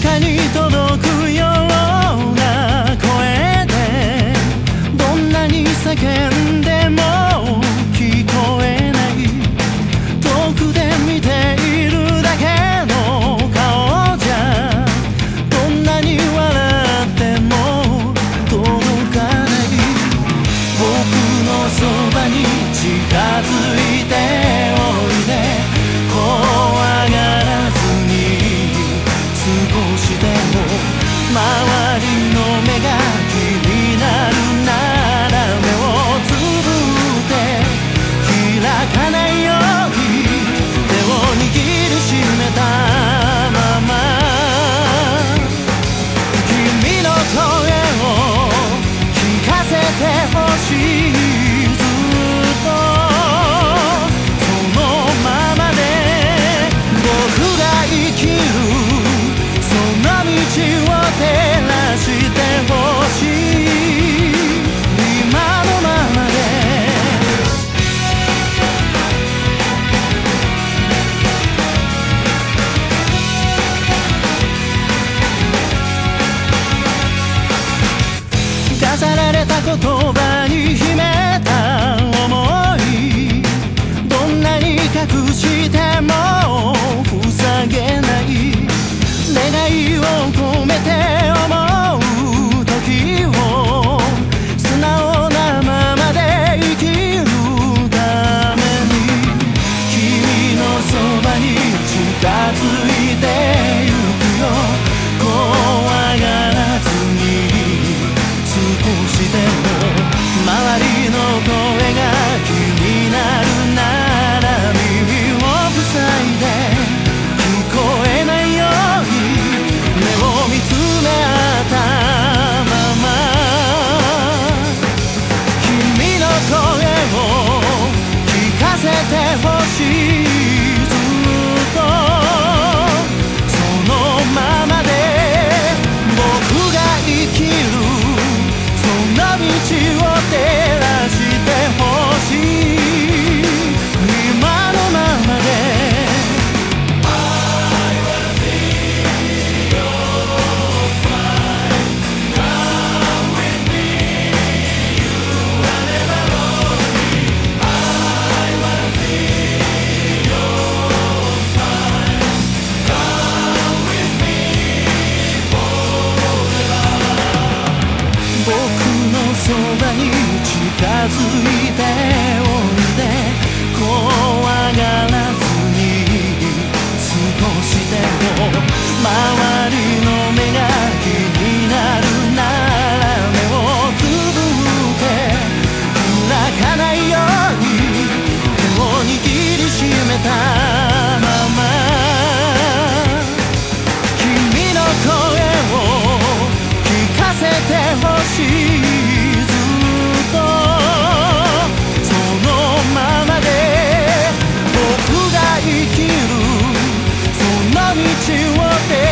中に届くづいておいで怖がらずに少しでも周りの目が気になるなら目をつぶって開かないように手を握りしめたまま君の声を聞かせてほしい是我的